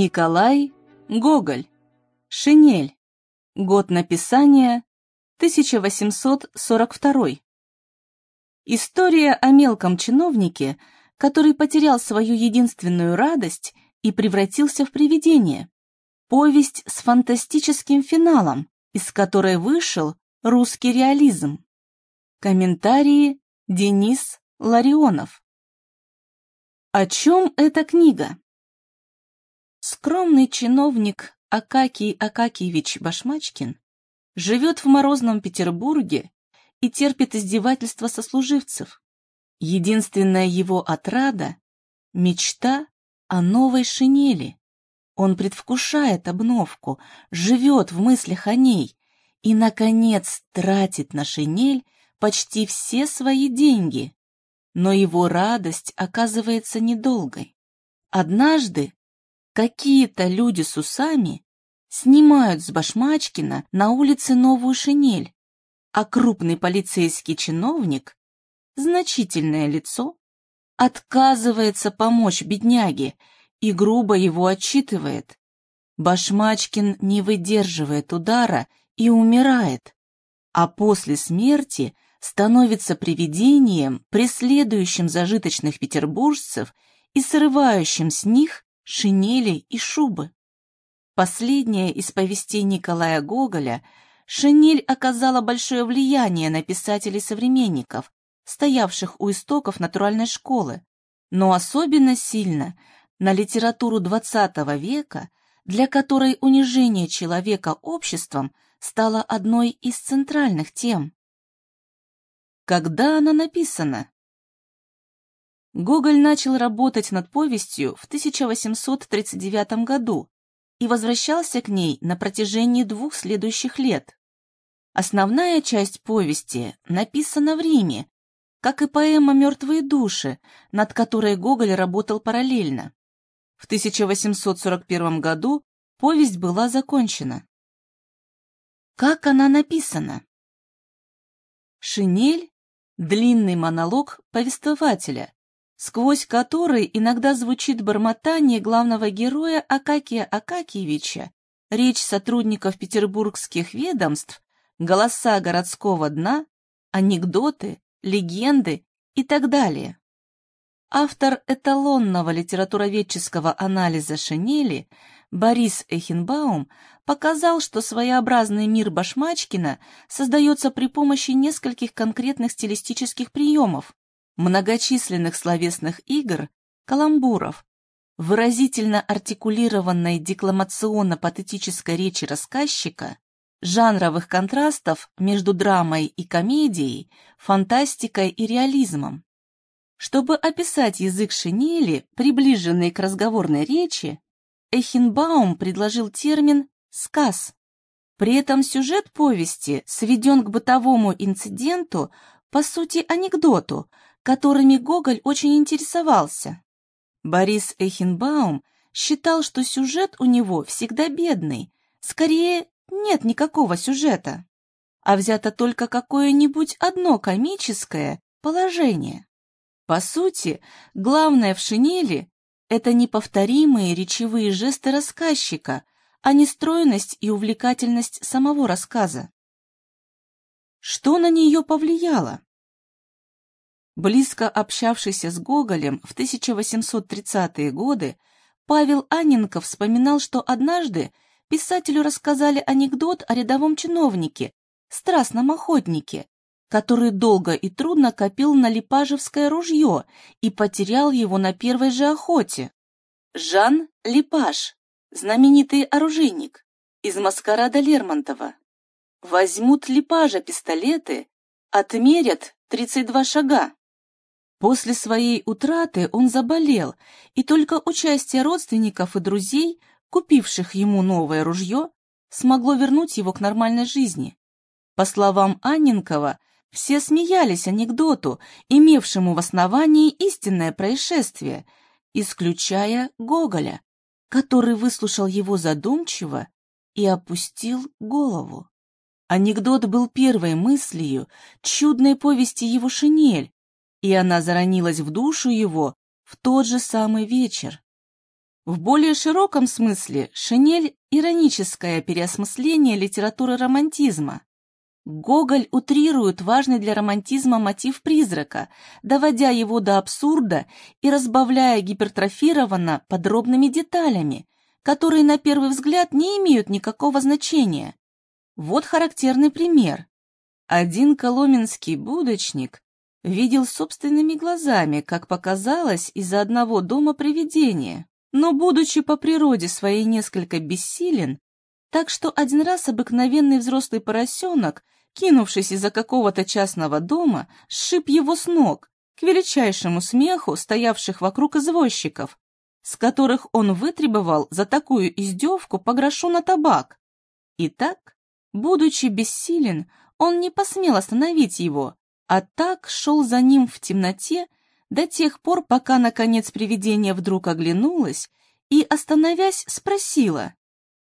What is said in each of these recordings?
Николай Гоголь. Шинель. Год написания 1842. История о мелком чиновнике, который потерял свою единственную радость и превратился в привидение. Повесть с фантастическим финалом, из которой вышел русский реализм. Комментарии Денис Ларионов. О чем эта книга? Скромный чиновник Акакий Акакиевич Башмачкин живет в морозном Петербурге и терпит издевательства сослуживцев. Единственная его отрада — мечта о новой шинели. Он предвкушает обновку, живет в мыслях о ней и, наконец, тратит на шинель почти все свои деньги. Но его радость оказывается недолгой. Однажды какие-то люди с усами снимают с Башмачкина на улице новую шинель, а крупный полицейский чиновник, значительное лицо, отказывается помочь бедняге и грубо его отчитывает. Башмачкин не выдерживает удара и умирает, а после смерти становится привидением, преследующим зажиточных петербуржцев и срывающим с них шинели и шубы. Последняя из повестей Николая Гоголя шинель оказала большое влияние на писателей-современников, стоявших у истоков натуральной школы, но особенно сильно на литературу XX века, для которой унижение человека обществом стало одной из центральных тем. Когда она написана? Гоголь начал работать над повестью в 1839 году и возвращался к ней на протяжении двух следующих лет. Основная часть повести написана в Риме, как и поэма «Мертвые души», над которой Гоголь работал параллельно. В 1841 году повесть была закончена. Как она написана? Шинель — длинный монолог повествователя, сквозь который иногда звучит бормотание главного героя Акакия Акакиевича, речь сотрудников петербургских ведомств, голоса городского дна, анекдоты, легенды и так далее. Автор эталонного литературоведческого анализа Шинели Борис Эхенбаум показал, что своеобразный мир Башмачкина создается при помощи нескольких конкретных стилистических приемов, многочисленных словесных игр, каламбуров, выразительно артикулированной декламационно-патетической речи рассказчика, жанровых контрастов между драмой и комедией, фантастикой и реализмом. Чтобы описать язык шинели, приближенный к разговорной речи, Эхенбаум предложил термин «сказ». При этом сюжет повести сведен к бытовому инциденту, по сути анекдоту, которыми Гоголь очень интересовался. Борис Эхенбаум считал, что сюжет у него всегда бедный, скорее нет никакого сюжета, а взято только какое-нибудь одно комическое положение. По сути, главное в шинели — это неповторимые речевые жесты рассказчика, а не стройность и увлекательность самого рассказа. Что на нее повлияло? Близко общавшийся с Гоголем в 1830-е годы, Павел Анненков вспоминал, что однажды писателю рассказали анекдот о рядовом чиновнике, страстном охотнике, который долго и трудно копил на липажевское ружье и потерял его на первой же охоте. Жан Липаж, знаменитый оружейник, из маскарада Лермонтова. Возьмут Липажа пистолеты, отмерят 32 шага. После своей утраты он заболел, и только участие родственников и друзей, купивших ему новое ружье, смогло вернуть его к нормальной жизни. По словам Анненкова, все смеялись анекдоту, имевшему в основании истинное происшествие, исключая Гоголя, который выслушал его задумчиво и опустил голову. Анекдот был первой мыслью чудной повести его шинель, и она заронилась в душу его в тот же самый вечер. В более широком смысле Шинель – ироническое переосмысление литературы романтизма. Гоголь утрирует важный для романтизма мотив призрака, доводя его до абсурда и разбавляя гипертрофированно подробными деталями, которые на первый взгляд не имеют никакого значения. Вот характерный пример. Один коломенский будочник видел собственными глазами, как показалось, из-за одного дома привидение, но, будучи по природе своей несколько бессилен, так что один раз обыкновенный взрослый поросенок, кинувшись из-за какого-то частного дома, сшиб его с ног, к величайшему смеху стоявших вокруг извозчиков, с которых он вытребовал за такую издевку по грошу на табак. Итак, будучи бессилен, он не посмел остановить его, а так шел за ним в темноте до тех пор, пока, наконец, привидение вдруг оглянулось и, остановясь, спросила,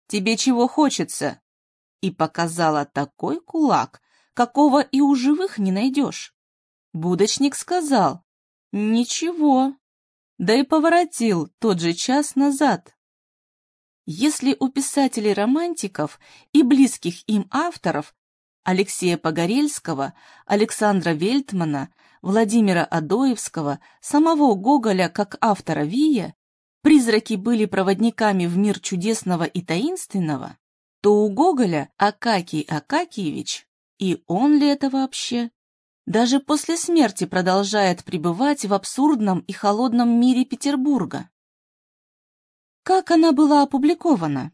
«Тебе чего хочется?» и показала такой кулак, какого и у живых не найдешь. Будочник сказал, «Ничего», да и поворотил тот же час назад. Если у писателей-романтиков и близких им авторов Алексея Погорельского, Александра Вельтмана, Владимира Адоевского, самого Гоголя как автора Вия, призраки были проводниками в мир чудесного и таинственного, то у Гоголя Акакий Акакиевич, и он ли это вообще, даже после смерти продолжает пребывать в абсурдном и холодном мире Петербурга. Как она была опубликована?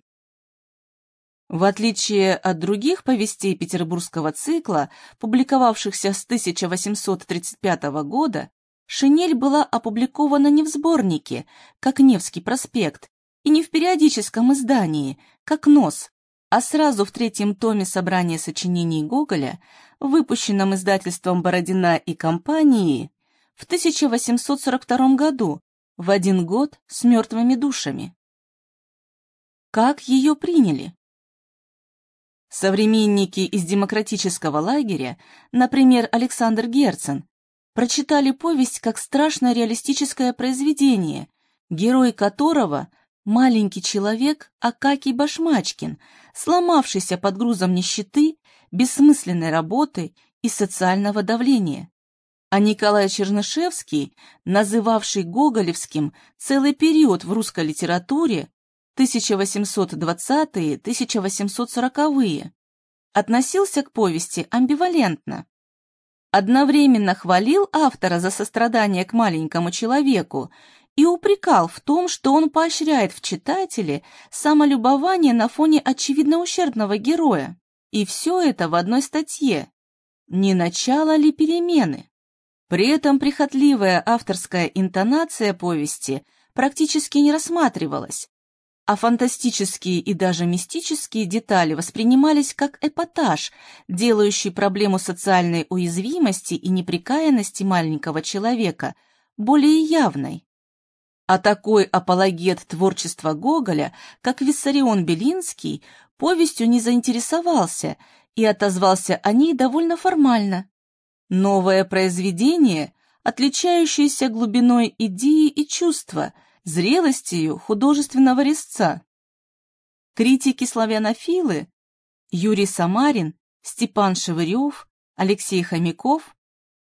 В отличие от других повестей петербургского цикла, публиковавшихся с 1835 года, «Шинель» была опубликована не в сборнике, как Невский проспект, и не в периодическом издании, как «Нос», а сразу в третьем томе собрания сочинений Гоголя, выпущенном издательством Бородина и компании в 1842 году, в один год с мертвыми душами. Как ее приняли? Современники из демократического лагеря, например, Александр Герцен, прочитали повесть как страшно реалистическое произведение, герой которого – маленький человек Акакий Башмачкин, сломавшийся под грузом нищеты, бессмысленной работы и социального давления. А Николай Чернышевский, называвший Гоголевским целый период в русской литературе, 1820-1840-е, относился к повести амбивалентно. Одновременно хвалил автора за сострадание к маленькому человеку и упрекал в том, что он поощряет в читателе самолюбование на фоне очевидно ущербного героя. И все это в одной статье. Не начало ли перемены? При этом прихотливая авторская интонация повести практически не рассматривалась, а фантастические и даже мистические детали воспринимались как эпатаж, делающий проблему социальной уязвимости и неприкаянности маленького человека более явной. А такой апологет творчества Гоголя, как Виссарион Белинский, повестью не заинтересовался и отозвался о ней довольно формально. Новое произведение, отличающееся глубиной идеи и чувства – зрелостью художественного резца. Критики-славянофилы Юрий Самарин, Степан Шевырев, Алексей Хомяков,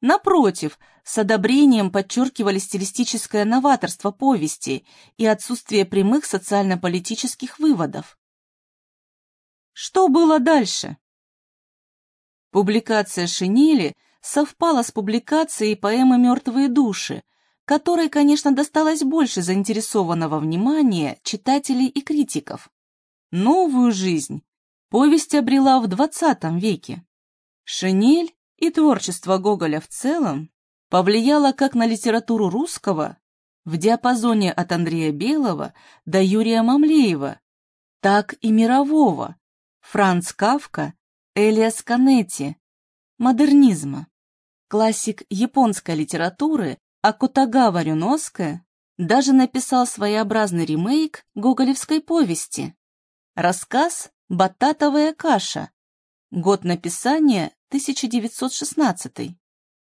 напротив, с одобрением подчеркивали стилистическое новаторство повести и отсутствие прямых социально-политических выводов. Что было дальше? Публикация «Шинели» совпала с публикацией поэмы «Мертвые души», которой, конечно, досталось больше заинтересованного внимания читателей и критиков. Новую жизнь повесть обрела в XX веке. Шинель и творчество Гоголя в целом повлияло как на литературу русского в диапазоне от Андрея Белого до Юрия Мамлеева, так и мирового Франц Кавка, Элиас Канетти, модернизма. Классик японской литературы а Кутагава Рюноске даже написал своеобразный ремейк гоголевской повести. Рассказ «Бататовая каша». Год написания 1916.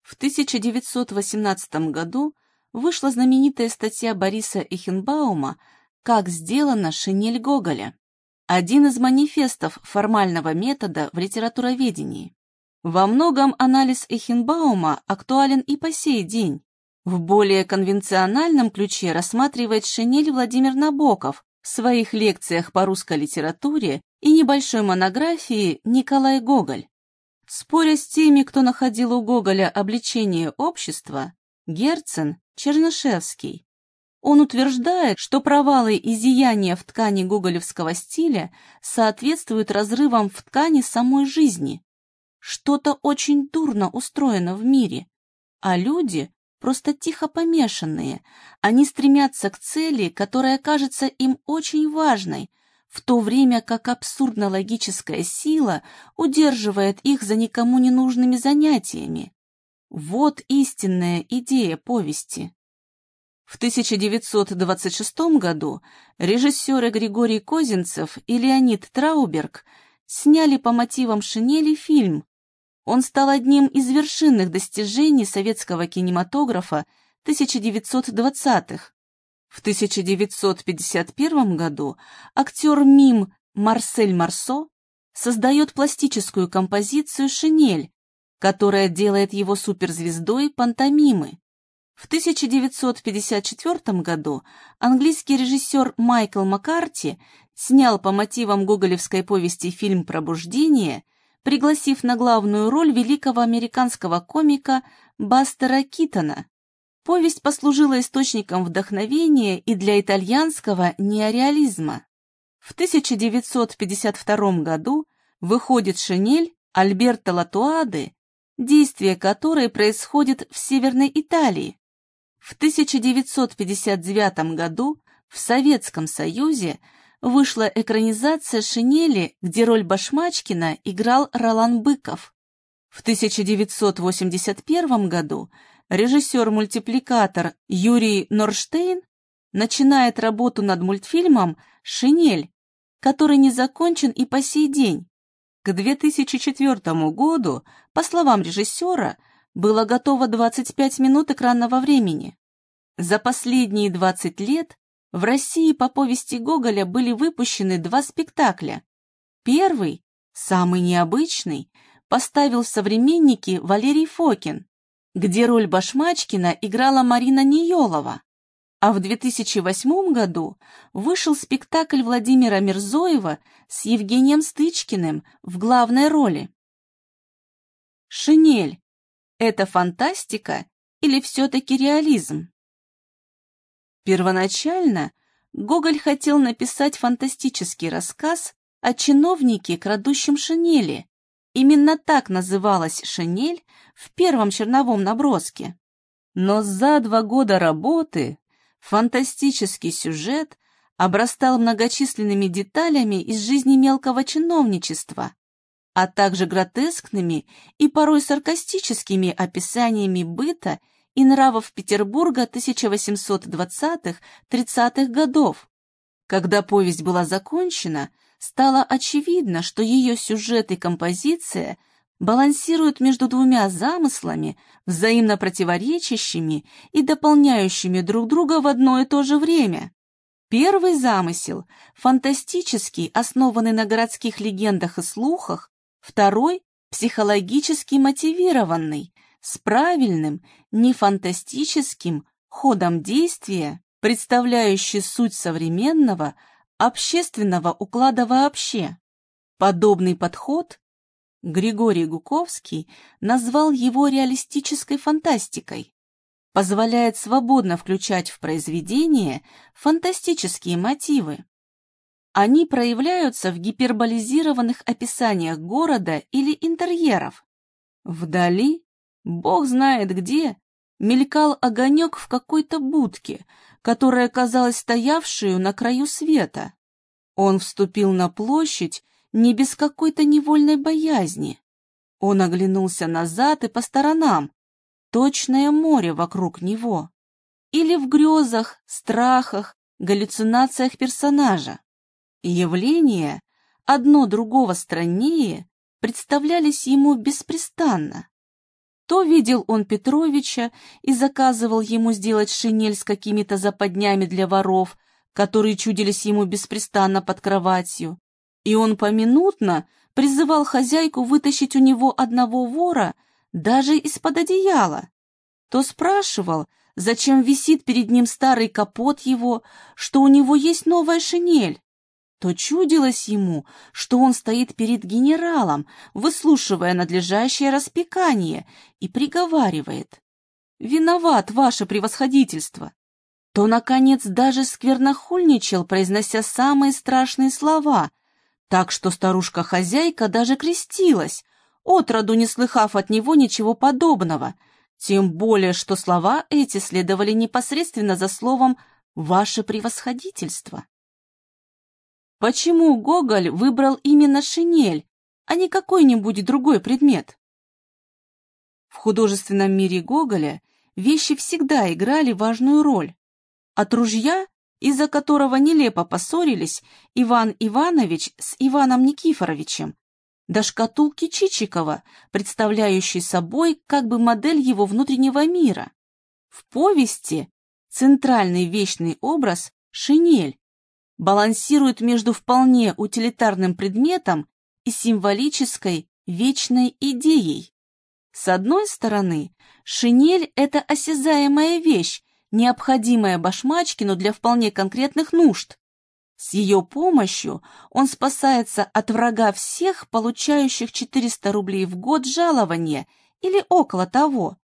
В 1918 году вышла знаменитая статья Бориса Эхенбаума как сделана шинель Гоголя, один из манифестов формального метода в литературоведении. Во многом анализ Эхенбаума актуален и по сей день. В более конвенциональном ключе рассматривает шинель Владимир Набоков в своих лекциях по русской литературе и небольшой монографии Николай Гоголь. Споря с теми, кто находил у Гоголя обличение общества, Герцен, Чернышевский. Он утверждает, что провалы и зияния в ткани гоголевского стиля соответствуют разрывам в ткани самой жизни. Что-то очень дурно устроено в мире, а люди просто тихо помешанные. Они стремятся к цели, которая кажется им очень важной, в то время как абсурдно-логическая сила удерживает их за никому не нужными занятиями. Вот истинная идея повести. В 1926 году режиссеры Григорий Козинцев и Леонид Трауберг сняли по мотивам «Шинели» фильм. Он стал одним из вершинных достижений советского кинематографа 1920-х. В 1951 году актер мим Марсель Марсо создает пластическую композицию «Шинель», которая делает его суперзвездой пантомимы. В 1954 году английский режиссер Майкл Маккарти снял по мотивам гоголевской повести фильм «Пробуждение», пригласив на главную роль великого американского комика Бастера Китона. Повесть послужила источником вдохновения и для итальянского неореализма. В 1952 году выходит «Шинель» Альберто Латуады, действие которой происходит в Северной Италии. В 1959 году в Советском Союзе вышла экранизация «Шинели», где роль Башмачкина играл Ролан Быков. В 1981 году режиссер-мультипликатор Юрий Норштейн начинает работу над мультфильмом «Шинель», который не закончен и по сей день. К 2004 году, по словам режиссера, было готово 25 минут экранного времени. За последние 20 лет в России по повести Гоголя были выпущены два спектакля. Первый, самый необычный, поставил современники Валерий Фокин, где роль Башмачкина играла Марина Ниелова. А в 2008 году вышел спектакль Владимира Мирзоева с Евгением Стычкиным в главной роли. «Шинель» — это фантастика или все-таки реализм? Первоначально Гоголь хотел написать фантастический рассказ о чиновнике, крадущем шинели, Именно так называлась шинель в первом черновом наброске. Но за два года работы фантастический сюжет обрастал многочисленными деталями из жизни мелкого чиновничества, а также гротескными и порой саркастическими описаниями быта и нравов Петербурга 1820-30-х годов. Когда повесть была закончена, стало очевидно, что ее сюжет и композиция балансируют между двумя замыслами, взаимно противоречащими и дополняющими друг друга в одно и то же время. Первый замысел – фантастический, основанный на городских легендах и слухах, второй – психологически мотивированный, с правильным, не фантастическим ходом действия, представляющий суть современного – общественного уклада вообще. Подобный подход Григорий Гуковский назвал его реалистической фантастикой, позволяет свободно включать в произведение фантастические мотивы. Они проявляются в гиперболизированных описаниях города или интерьеров. Вдали, бог знает где, мелькал огонек в какой-то будке, которая казалась стоявшую на краю света. Он вступил на площадь не без какой-то невольной боязни. Он оглянулся назад и по сторонам. Точное море вокруг него. Или в грезах, страхах, галлюцинациях персонажа. Явления, одно другого страннее, представлялись ему беспрестанно. То видел он Петровича и заказывал ему сделать шинель с какими-то западнями для воров, которые чудились ему беспрестанно под кроватью, и он поминутно призывал хозяйку вытащить у него одного вора даже из-под одеяла, то спрашивал, зачем висит перед ним старый капот его, что у него есть новая шинель, то чудилось ему, что он стоит перед генералом, выслушивая надлежащее распекание, и приговаривает «Виноват, ваше превосходительство!» То, наконец, даже сквернохульничал, произнося самые страшные слова, так что старушка-хозяйка даже крестилась, отроду не слыхав от него ничего подобного, тем более, что слова эти следовали непосредственно за словом «ваше превосходительство». Почему Гоголь выбрал именно шинель, а не какой-нибудь другой предмет? В художественном мире Гоголя вещи всегда играли важную роль. От ружья, из-за которого нелепо поссорились Иван Иванович с Иваном Никифоровичем, до шкатулки Чичикова, представляющей собой как бы модель его внутреннего мира. В повести центральный вечный образ – шинель, балансирует между вполне утилитарным предметом и символической вечной идеей. С одной стороны, шинель – это осязаемая вещь, необходимая Башмачкину для вполне конкретных нужд. С ее помощью он спасается от врага всех, получающих 400 рублей в год жалования или около того,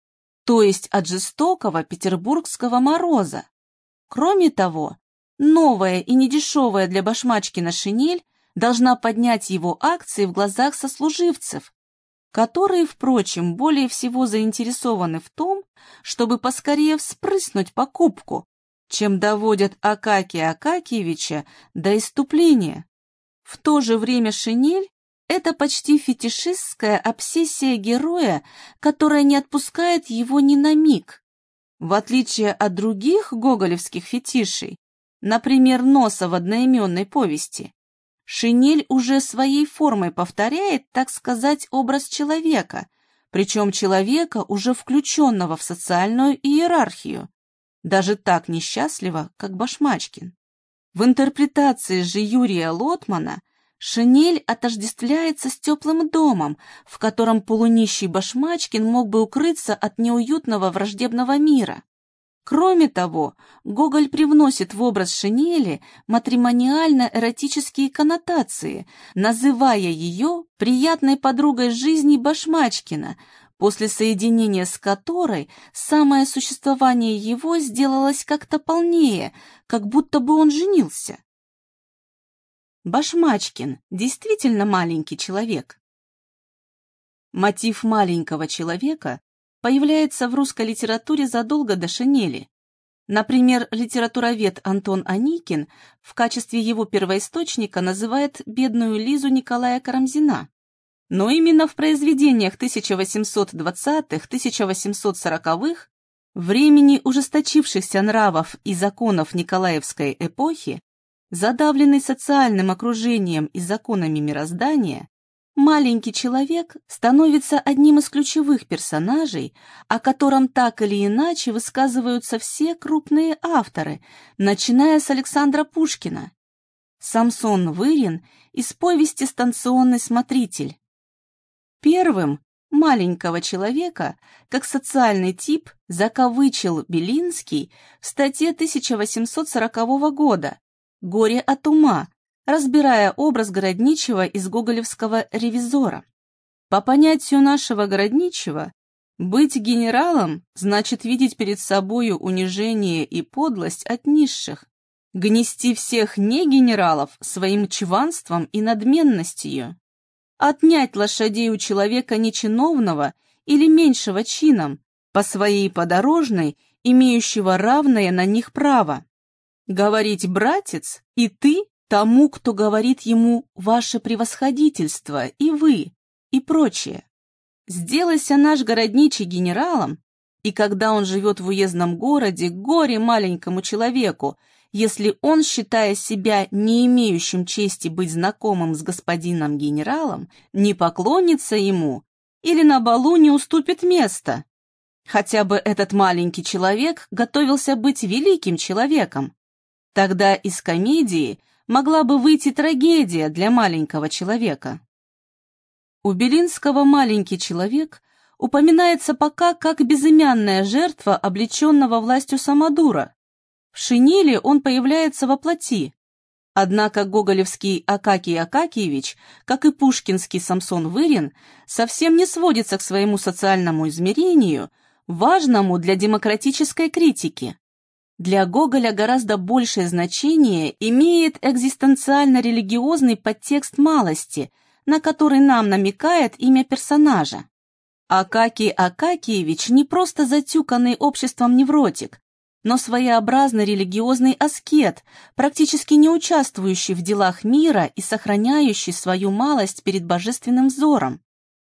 то есть от жестокого петербургского мороза. Кроме того, новая и недешевая для Башмачкина шинель должна поднять его акции в глазах сослуживцев, которые, впрочем, более всего заинтересованы в том, чтобы поскорее вспрыснуть покупку, чем доводят Акакия Акакиевича до иступления. В то же время шинель – это почти фетишистская обсессия героя, которая не отпускает его ни на миг. В отличие от других гоголевских фетишей, например, носа в одноименной повести, шинель уже своей формой повторяет, так сказать, образ человека, причем человека, уже включенного в социальную иерархию, даже так несчастливо, как Башмачкин. В интерпретации же Юрия Лотмана шинель отождествляется с теплым домом, в котором полунищий Башмачкин мог бы укрыться от неуютного враждебного мира. Кроме того, Гоголь привносит в образ шинели матримониально-эротические коннотации, называя ее приятной подругой жизни Башмачкина, после соединения с которой самое существование его сделалось как-то полнее, как будто бы он женился. Башмачкин действительно маленький человек. Мотив маленького человека появляется в русской литературе задолго до Шинели. Например, литературовед Антон Аникин в качестве его первоисточника называет бедную Лизу Николая Карамзина. Но именно в произведениях 1820-1840-х, времени ужесточившихся нравов и законов Николаевской эпохи, задавленный социальным окружением и законами мироздания, маленький человек становится одним из ключевых персонажей, о котором так или иначе высказываются все крупные авторы, начиная с Александра Пушкина. Самсон Вырин из повести «Станционный смотритель». Первым маленького человека, как социальный тип, закавычил Белинский в статье 1840 года «Горе от ума», разбирая образ Городничего из гоголевского «Ревизора». По понятию нашего Городничего, быть генералом значит видеть перед собою унижение и подлость от низших, гнести всех негенералов своим чванством и надменностью, отнять лошадей у человека нечиновного или меньшего чином, по своей подорожной, имеющего равное на них право. Говорить «братец» и «ты» тому, кто говорит ему «ваше превосходительство» и «вы» и прочее. Сделайся наш городничий генералом, и когда он живет в уездном городе, горе маленькому человеку, если он, считая себя не имеющим чести быть знакомым с господином генералом, не поклонится ему или на балу не уступит место. Хотя бы этот маленький человек готовился быть великим человеком, Тогда из комедии могла бы выйти трагедия для маленького человека. У Белинского маленький человек упоминается пока как безымянная жертва облеченного властью Самодура. В шинели он появляется во плоти. Однако гоголевский Акакий Акакиевич, как и пушкинский Самсон Вырин, совсем не сводится к своему социальному измерению, важному для демократической критики. Для Гоголя гораздо большее значение имеет экзистенциально-религиозный подтекст малости, на который нам намекает имя персонажа. Акакий Акакиевич не просто затюканный обществом невротик, но своеобразный религиозный аскет, практически не участвующий в делах мира и сохраняющий свою малость перед божественным взором.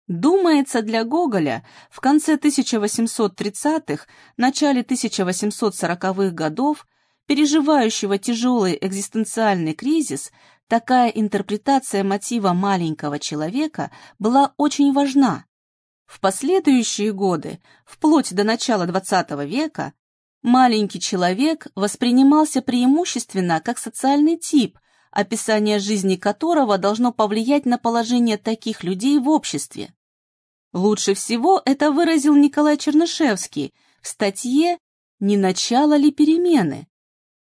Думается, для Гоголя в конце 1830-х, начале 1840-х годов, переживающего тяжелый экзистенциальный кризис, такая интерпретация мотива маленького человека была очень важна. В последующие годы, вплоть до начала XX века, маленький человек воспринимался преимущественно как социальный тип, описание жизни которого должно повлиять на положение таких людей в обществе. Лучше всего это выразил Николай Чернышевский в статье «Не начало ли перемены?».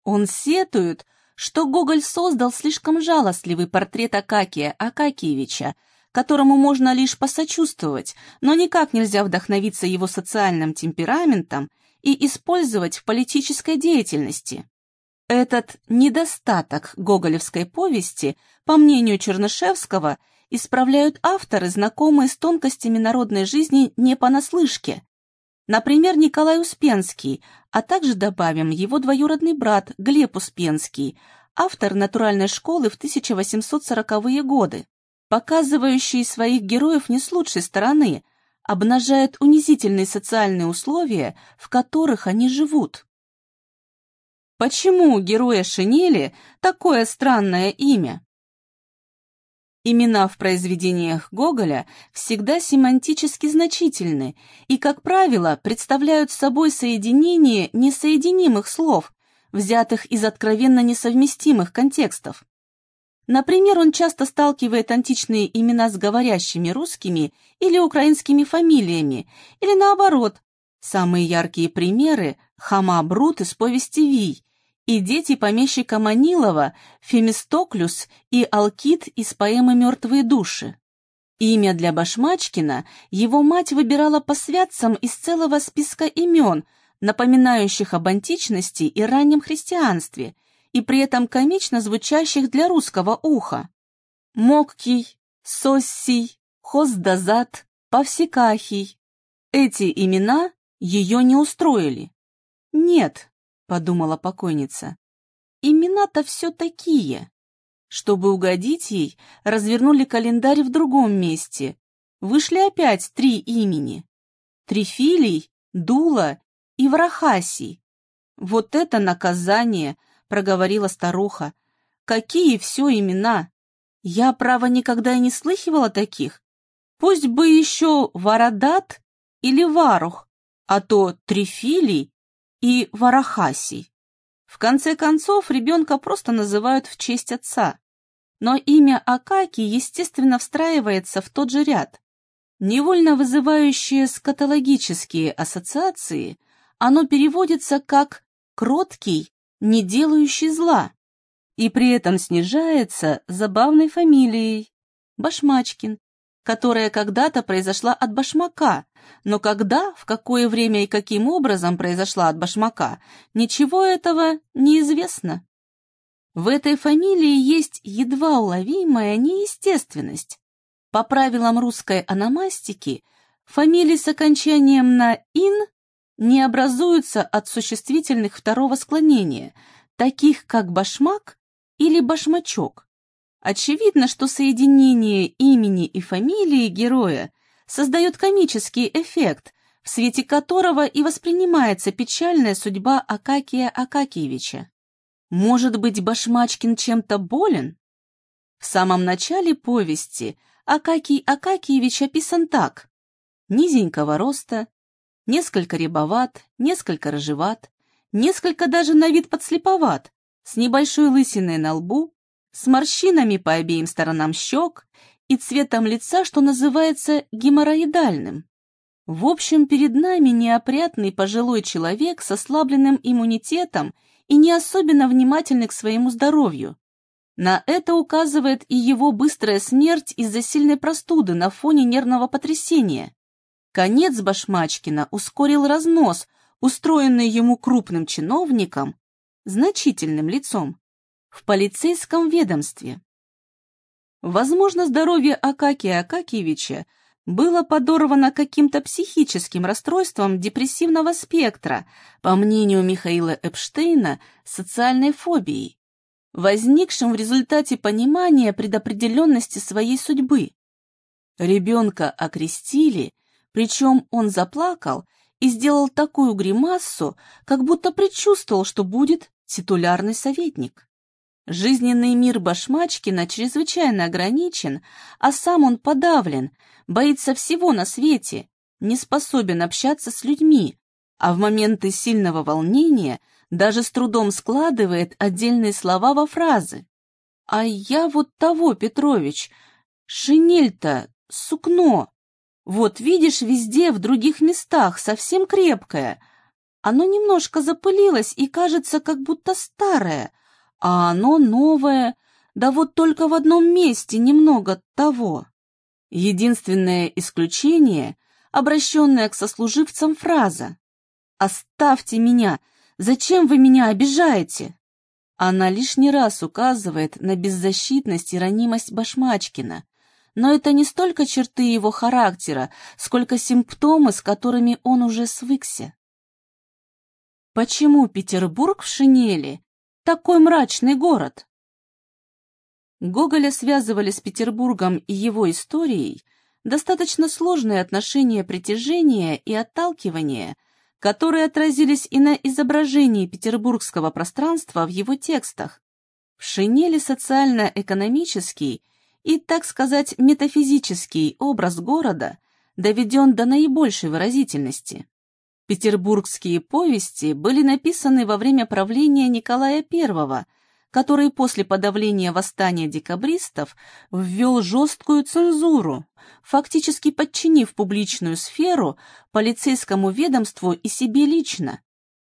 Он сетует, что Гоголь создал слишком жалостливый портрет Акакия Акакиевича, которому можно лишь посочувствовать, но никак нельзя вдохновиться его социальным темпераментом и использовать в политической деятельности. Этот недостаток гоголевской повести, по мнению Чернышевского, исправляют авторы, знакомые с тонкостями народной жизни не понаслышке. Например, Николай Успенский, а также добавим его двоюродный брат Глеб Успенский, автор натуральной школы в 1840-е годы показывающие своих героев не с лучшей стороны, обнажает унизительные социальные условия, в которых они живут. Почему у героя Шинели такое странное имя? Имена в произведениях Гоголя всегда семантически значительны и, как правило, представляют собой соединение несоединимых слов, взятых из откровенно несовместимых контекстов. Например, он часто сталкивает античные имена с говорящими русскими или украинскими фамилиями, или наоборот. Самые яркие примеры – Хама Брут из повести «Вий», и дети помещика Манилова, Фемистоклюс и Алкит из поэмы «Мертвые души». Имя для Башмачкина его мать выбирала по святцам из целого списка имен, напоминающих об античности и раннем христианстве, и при этом комично звучащих для русского уха. Моккий, Соссий, Хоздазат, Павсикахий. Эти имена ее не устроили. Нет, подумала покойница, имена-то все такие. Чтобы угодить ей, развернули календарь в другом месте. Вышли опять три имени. Трифилий, Дула и Врахасий. Вот это наказание — проговорила старуха. «Какие все имена! Я, право, никогда и не слыхивала таких. Пусть бы еще Варадат или Варух, а то Трифилий и Варахасий. В конце концов, ребенка просто называют в честь отца. Но имя Акаки, естественно, встраивается в тот же ряд. Невольно вызывающее скатологические ассоциации, оно переводится как «кроткий не делающий зла, и при этом снижается забавной фамилией Башмачкин, которая когда-то произошла от башмака, но когда, в какое время и каким образом произошла от башмака, ничего этого не известно. В этой фамилии есть едва уловимая неестественность. По правилам русской аномастики, фамилии с окончанием на «ин» не образуются от существительных второго склонения, таких как башмак или башмачок. Очевидно, что соединение имени и фамилии героя создает комический эффект, в свете которого и воспринимается печальная судьба Акакия Акакиевича. Может быть, Башмачкин чем-то болен? В самом начале повести Акакий Акакиевич описан так. Низенького роста, несколько рябоват, несколько рыжеват, несколько даже на вид подслеповат, с небольшой лысиной на лбу, с морщинами по обеим сторонам щек и цветом лица, что называется геморроидальным. В общем, перед нами неопрятный пожилой человек с ослабленным иммунитетом и не особенно внимательный к своему здоровью. На это указывает и его быстрая смерть из-за сильной простуды на фоне нервного потрясения. Конец Башмачкина ускорил разнос, устроенный ему крупным чиновником, значительным лицом, в полицейском ведомстве. Возможно, здоровье Акакия Акакиевича было подорвано каким-то психическим расстройством депрессивного спектра, по мнению Михаила Эпштейна, социальной фобией, возникшим в результате понимания предопределенности своей судьбы. Ребенка окрестили, причем он заплакал и сделал такую гримассу, как будто предчувствовал, что будет титулярный советник. Жизненный мир Башмачкина чрезвычайно ограничен, а сам он подавлен, боится всего на свете, не способен общаться с людьми, а в моменты сильного волнения даже с трудом складывает отдельные слова во фразы. «А я вот того, Петрович, шинель-то, сукно, вот видишь, везде, в других местах, совсем крепкое. Оно немножко запылилось и кажется, как будто старое, а оно новое, да вот только в одном месте немного того. Единственное исключение, обращенная к сослуживцам фраза «Оставьте меня! Зачем вы меня обижаете?» Она лишний раз указывает на беззащитность и ранимость Башмачкина, но это не столько черты его характера, сколько симптомы, с которыми он уже свыкся. Почему Петербург в шинели такой мрачный город? Гоголя связывали с Петербургом и его историей достаточно сложные отношения притяжения и отталкивания, которые отразились и на изображении петербургского пространства в его текстах. В шинели социально-экономический и, так сказать, метафизический образ города доведен до наибольшей выразительности. Петербургские повести были написаны во время правления Николая I – который после подавления восстания декабристов ввел жесткую цензуру, фактически подчинив публичную сферу полицейскому ведомству и себе лично.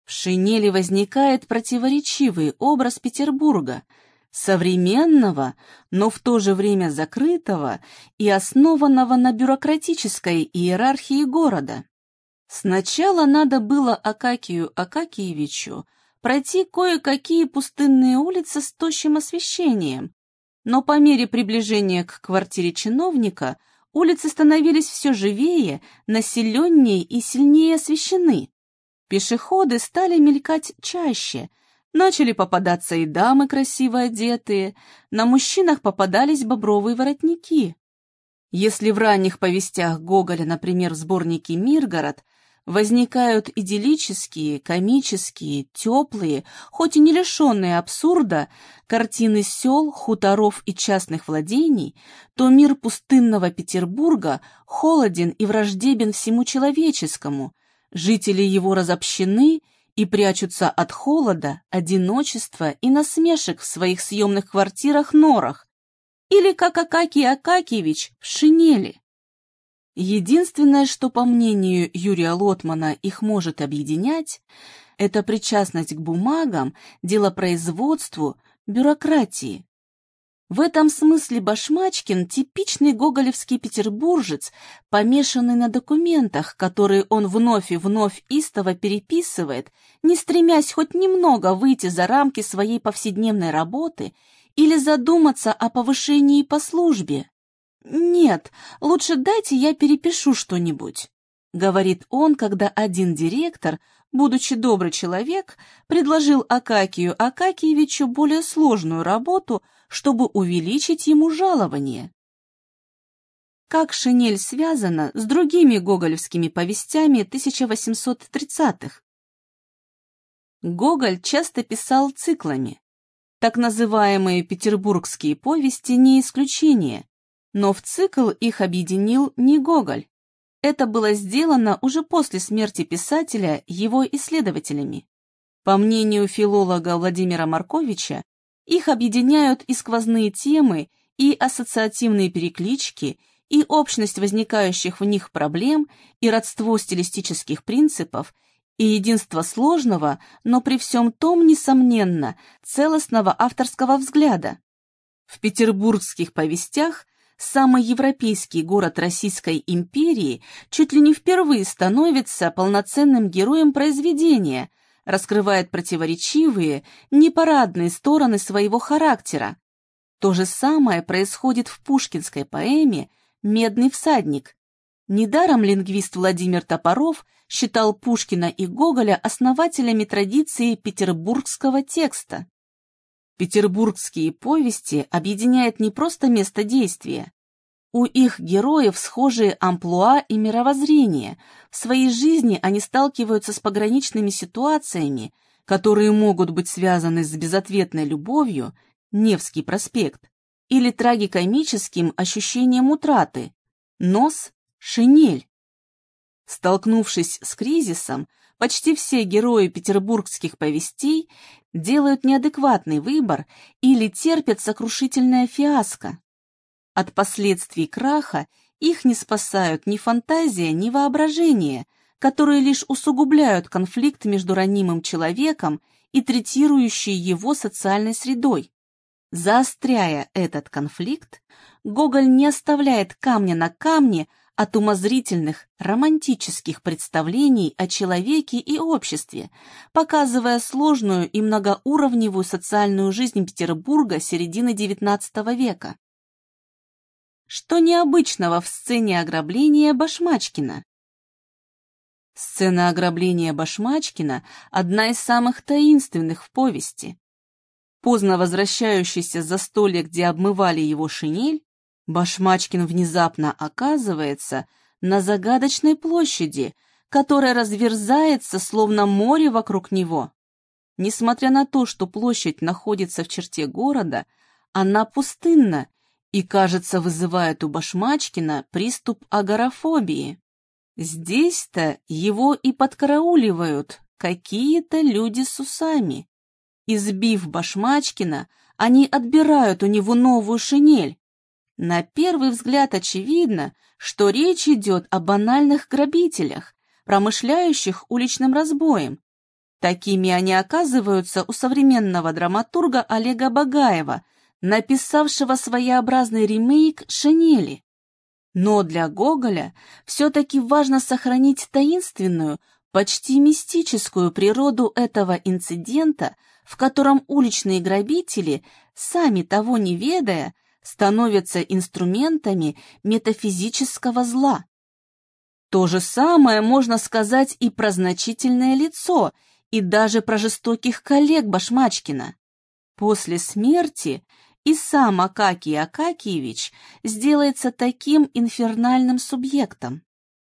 В шинели возникает противоречивый образ Петербурга, современного, но в то же время закрытого и основанного на бюрократической иерархии города. Сначала надо было Акакию Акакиевичу пройти кое-какие пустынные улицы с тощим освещением, но по мере приближения к квартире чиновника улицы становились все живее, населеннее и сильнее освещены. Пешеходы стали мелькать чаще, начали попадаться и дамы красиво одетые, на мужчинах попадались бобровые воротники. Если в ранних повестях Гоголя, например, в сборнике «Миргород», возникают идиллические, комические, теплые, хоть и не лишенные абсурда, картины сел, хуторов и частных владений, то мир пустынного Петербурга холоден и враждебен всему человеческому, жители его разобщены и прячутся от холода, одиночества и насмешек в своих съемных квартирах-норах, или как Акакий Акакиевич в шинели. Единственное, что, по мнению Юрия Лотмана, их может объединять, это причастность к бумагам, делопроизводству, бюрократии. В этом смысле Башмачкин – типичный гоголевский петербуржец, помешанный на документах, которые он вновь и вновь истово переписывает, не стремясь хоть немного выйти за рамки своей повседневной работы или задуматься о повышении по службе. «Нет, лучше дайте я перепишу что-нибудь», — говорит он, когда один директор, будучи добрый человек, предложил Акакию Акакиевичу более сложную работу, чтобы увеличить ему жалование. Как шинель связана с другими гоголевскими повестями 1830-х? Гоголь часто писал циклами. Так называемые петербургские повести не исключение но в цикл их объединил не Гоголь. Это было сделано уже после смерти писателя его исследователями. По мнению филолога Владимира Марковича, их объединяют и сквозные темы, и ассоциативные переклички, и общность возникающих в них проблем, и родство стилистических принципов, и единство сложного, но при всем том, несомненно, целостного авторского взгляда. В петербургских повестях самый европейский город Российской империи чуть ли не впервые становится полноценным героем произведения, раскрывает противоречивые, непарадные стороны своего характера. То же самое происходит в пушкинской поэме «Медный всадник». Недаром лингвист Владимир Топоров считал Пушкина и Гоголя основателями традиции петербургского текста. Петербургские повести объединяет не просто место действия. У их героев схожие амплуа и мировоззрение. В своей жизни они сталкиваются с пограничными ситуациями, которые могут быть связаны с безответной любовью, Невский проспект, или трагикомическим ощущением утраты, нос, шинель. Столкнувшись с кризисом, почти все герои петербургских повестей делают неадекватный выбор или терпят сокрушительное фиаско. От последствий краха их не спасают ни фантазия, ни воображение, которые лишь усугубляют конфликт между ранимым человеком и третирующей его социальной средой. Заостряя этот конфликт, Гоголь не оставляет камня на камне от умозрительных, романтических представлений о человеке и обществе, показывая сложную и многоуровневую социальную жизнь Петербурга середины XIX века. Что необычного в сцене ограбления Башмачкина? Сцена ограбления Башмачкина – одна из самых таинственных в повести. Поздно возвращающийся за столик, где обмывали его шинель, Башмачкин внезапно оказывается на загадочной площади, которая разверзается, словно море вокруг него. Несмотря на то, что площадь находится в черте города, она пустынна и, кажется, вызывает у Башмачкина приступ агорафобии. Здесь-то его и подкарауливают какие-то люди с усами. Избив Башмачкина, они отбирают у него новую шинель, на первый взгляд очевидно, что речь идет о банальных грабителях, промышляющих уличным разбоем. Такими они оказываются у современного драматурга Олега Багаева, написавшего своеобразный ремейк «Шинели». Но для Гоголя все-таки важно сохранить таинственную, почти мистическую природу этого инцидента, в котором уличные грабители, сами того не ведая, становятся инструментами метафизического зла. То же самое можно сказать и про значительное лицо, и даже про жестоких коллег Башмачкина. После смерти и сам Акакий Акакиевич сделается таким инфернальным субъектом.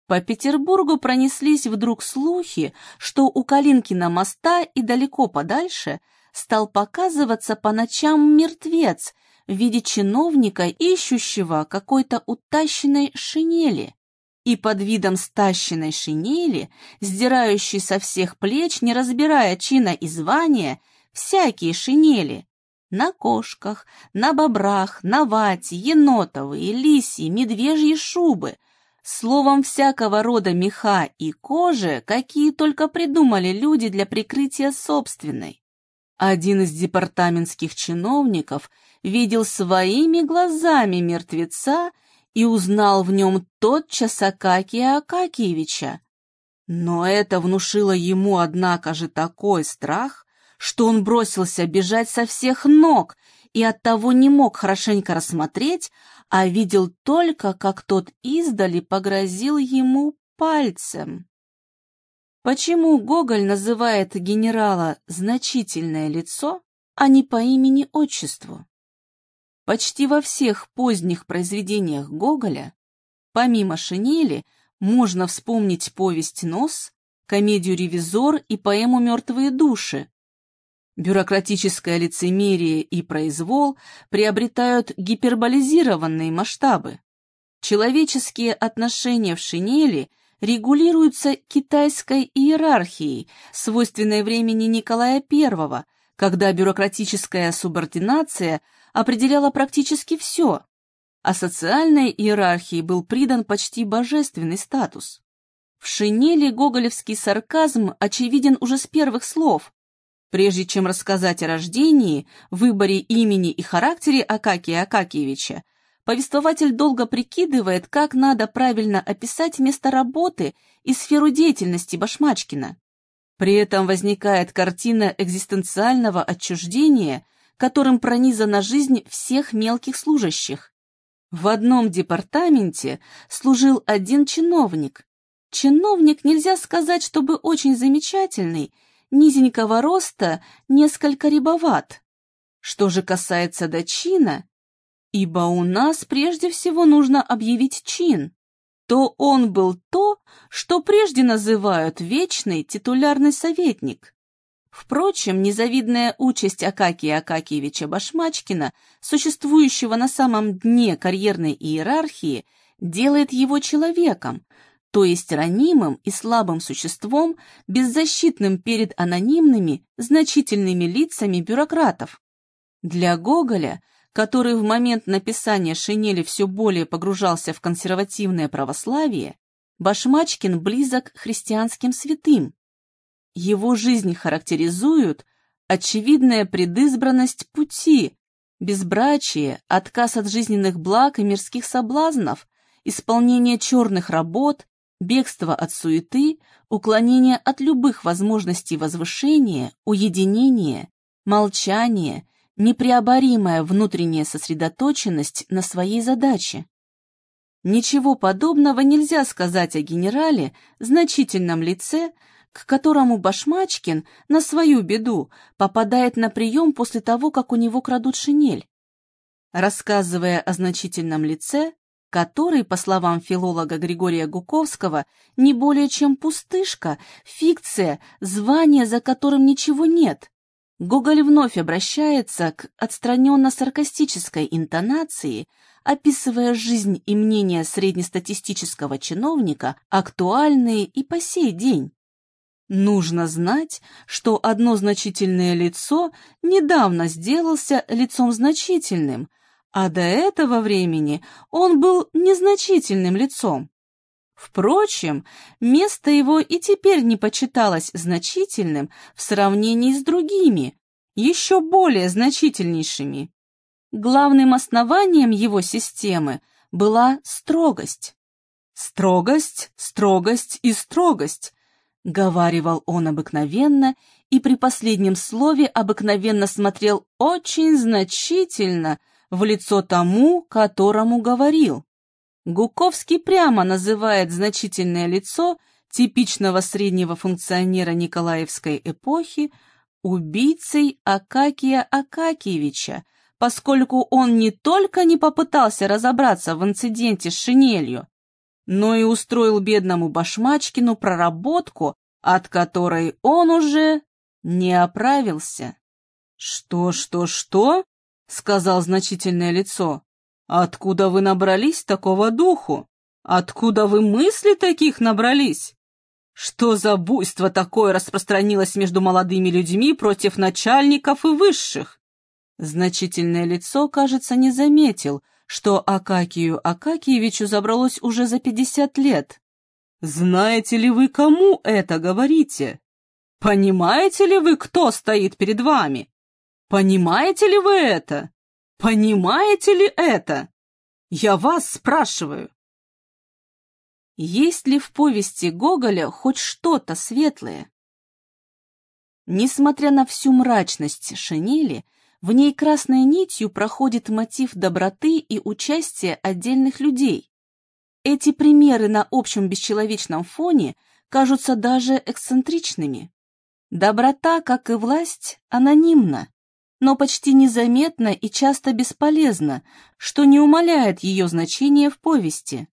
По Петербургу пронеслись вдруг слухи, что у Калинкина моста и далеко подальше стал показываться по ночам мертвец в виде чиновника, ищущего какой-то утащенной шинели. И под видом стащенной шинели, сдирающей со всех плеч, не разбирая чина и звания, всякие шинели. На кошках, на бобрах, на вате, енотовые, лисьи, медвежьи шубы. Словом, всякого рода меха и кожи, какие только придумали люди для прикрытия собственной. Один из департаментских чиновников видел своими глазами мертвеца и узнал в нем тотчас Акакия Акакиевича. Но это внушило ему, однако же, такой страх, что он бросился бежать со всех ног и оттого не мог хорошенько рассмотреть, а видел только, как тот издали погрозил ему пальцем. Почему Гоголь называет генерала «значительное лицо», а не по имени-отчеству? Почти во всех поздних произведениях Гоголя, помимо «Шинели», можно вспомнить повесть «Нос», комедию «Ревизор» и поэму «Мертвые души». Бюрократическое лицемерие и произвол приобретают гиперболизированные масштабы. Человеческие отношения в «Шинели» регулируются китайской иерархией, свойственной времени Николая I, когда бюрократическая субординация определяла практически все, а социальной иерархии был придан почти божественный статус. В шинели гоголевский сарказм очевиден уже с первых слов. Прежде чем рассказать о рождении, выборе имени и характере Акакия Акакиевича, повествователь долго прикидывает, как надо правильно описать место работы и сферу деятельности Башмачкина. При этом возникает картина экзистенциального отчуждения, которым пронизана жизнь всех мелких служащих. В одном департаменте служил один чиновник. Чиновник, нельзя сказать, чтобы очень замечательный, низенького роста, несколько рябоват. Что же касается до чина, ибо у нас прежде всего нужно объявить чин, то он был то, что прежде называют вечный титулярный советник. Впрочем, незавидная участь Акакия Акакиевича Башмачкина, существующего на самом дне карьерной иерархии, делает его человеком, то есть ранимым и слабым существом, беззащитным перед анонимными, значительными лицами бюрократов. Для Гоголя, который в момент написания «Шинели» все более погружался в консервативное православие, Башмачкин близок к христианским святым, его жизнь характеризуют очевидная предызбранность пути, безбрачие, отказ от жизненных благ и мирских соблазнов, исполнение черных работ, бегство от суеты, уклонение от любых возможностей возвышения, уединения, молчание, непреоборимая внутренняя сосредоточенность на своей задаче. Ничего подобного нельзя сказать о генерале, значительном лице, к которому Башмачкин на свою беду попадает на прием после того, как у него крадут шинель. Рассказывая о значительном лице, который, по словам филолога Григория Гуковского, не более чем пустышка, фикция, звание, за которым ничего нет, Гоголь вновь обращается к отстраненно-саркастической интонации, описывая жизнь и мнение среднестатистического чиновника, актуальные и по сей день. Нужно знать, что одно значительное лицо недавно сделался лицом значительным, а до этого времени он был незначительным лицом. Впрочем, место его и теперь не почиталось значительным в сравнении с другими, еще более значительнейшими. Главным основанием его системы была строгость. Строгость, строгость и строгость — говаривал он обыкновенно и при последнем слове обыкновенно смотрел очень значительно в лицо тому, которому говорил. Гуковский прямо называет значительное лицо типичного среднего функционера Николаевской эпохи убийцей Акакия Акакиевича, поскольку он не только не попытался разобраться в инциденте с шинелью, но и устроил бедному Башмачкину проработку, от которой он уже не оправился. «Что, что, что?» — сказал значительное лицо. «Откуда вы набрались такого духу? Откуда вы мысли таких набрались? Что за буйство такое распространилось между молодыми людьми против начальников и высших?» Значительное лицо, кажется, не заметил, что Акакию Акакиевичу забралось уже за пятьдесят лет. «Знаете ли вы, кому это говорите? Понимаете ли вы, кто стоит перед вами? Понимаете ли вы это? Понимаете ли это? Я вас спрашиваю». Есть ли в повести Гоголя хоть что-то светлое? Несмотря на всю мрачность шинели, в ней красной нитью проходит мотив доброты и участия отдельных людей. Эти примеры на общем бесчеловечном фоне кажутся даже эксцентричными. Доброта, как и власть, анонимна, но почти незаметна и часто бесполезна, что не умаляет ее значение в повести.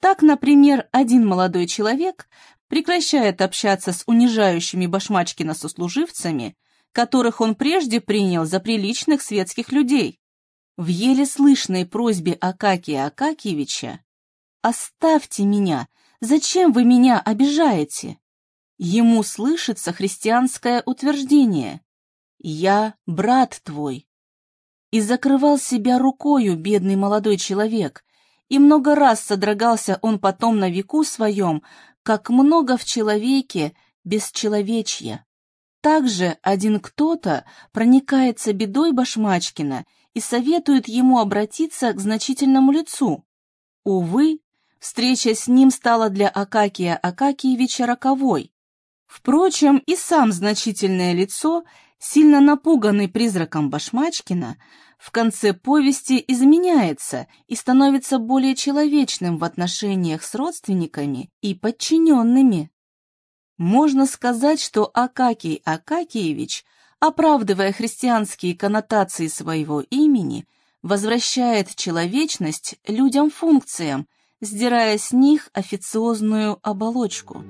Так, например, один молодой человек прекращает общаться с унижающими Башмачкина сослуживцами которых он прежде принял за приличных светских людей. В еле слышной просьбе Акакия Акакиевича «Оставьте меня, Зачем вы меня обижаете? Ему слышится христианское утверждение «Я брат твой». И закрывал себя рукою бедный молодой человек, и много раз содрогался он потом на веку своем, как много в человеке бесчеловечья. Также один кто-то проникается бедой Башмачкина и советует ему обратиться к значительному лицу. Увы, встреча с ним стала для Акакия Акакиевича роковой. Впрочем, и сам значительное лицо, сильно напуганный призраком Башмачкина, в конце повести изменяется и становится более человечным в отношениях с родственниками и подчиненными. Можно сказать, что Акакий Акакиевич, оправдывая христианские коннотации своего имени, возвращает человечность людям-функциям, сдирая с них официозную оболочку.